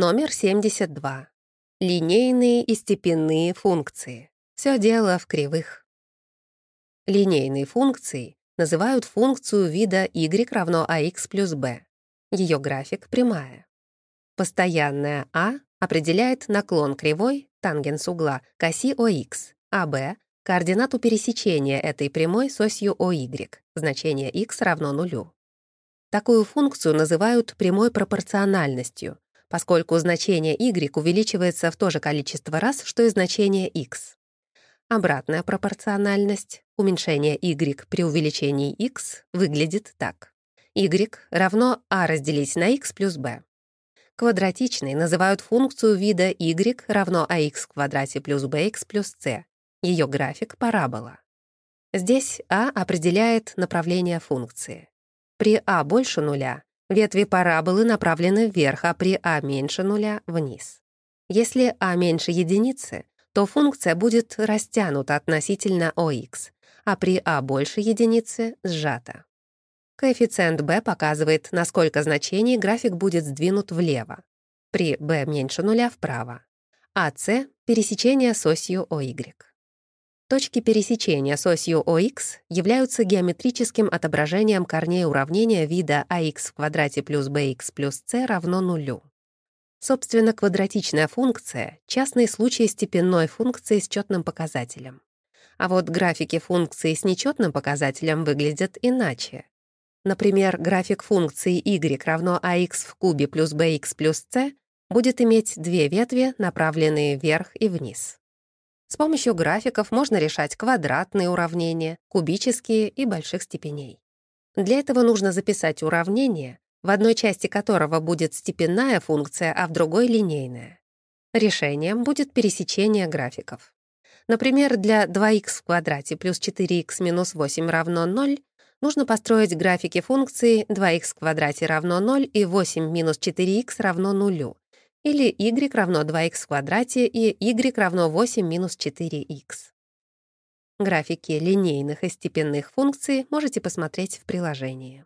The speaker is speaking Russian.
Номер 72. Линейные и степенные функции. Все дело в кривых. Линейные функции называют функцию вида y равно ax плюс b. Ее график прямая. Постоянная а определяет наклон кривой, тангенс угла, к оси ОХ, а b — координату пересечения этой прямой с осью OY, значение x равно нулю. Такую функцию называют прямой пропорциональностью, поскольку значение y увеличивается в то же количество раз, что и значение x. Обратная пропорциональность, уменьшение y при увеличении x, выглядит так. y равно a разделить на x плюс b. Квадратичной называют функцию вида y равно ax в квадрате плюс bx плюс c. Ее график — парабола. Здесь a определяет направление функции. При а больше нуля ветви параболы направлены вверх, а при а меньше нуля — вниз. Если а меньше единицы, то функция будет растянута относительно ОХ, а при а больше единицы — сжата. Коэффициент b показывает, на сколько значений график будет сдвинут влево. При b меньше нуля — вправо. А c — пересечение с осью OY. Точки пересечения с осью ОХ являются геометрическим отображением корней уравнения вида ax в квадрате плюс bx плюс c равно нулю. Собственно, квадратичная функция — частный случай степенной функции с четным показателем. А вот графики функции с нечетным показателем выглядят иначе. Например, график функции y равно ax в кубе плюс bx плюс c будет иметь две ветви, направленные вверх и вниз. С помощью графиков можно решать квадратные уравнения, кубические и больших степеней. Для этого нужно записать уравнение, в одной части которого будет степенная функция, а в другой — линейная. Решением будет пересечение графиков. Например, для 2х в квадрате плюс 4х минус 8 равно 0 нужно построить графики функции 2х в квадрате равно 0 и 8 минус 4х равно 0, или y равно 2x в квадрате и y равно 8 минус 4x. Графики линейных и степенных функций можете посмотреть в приложении.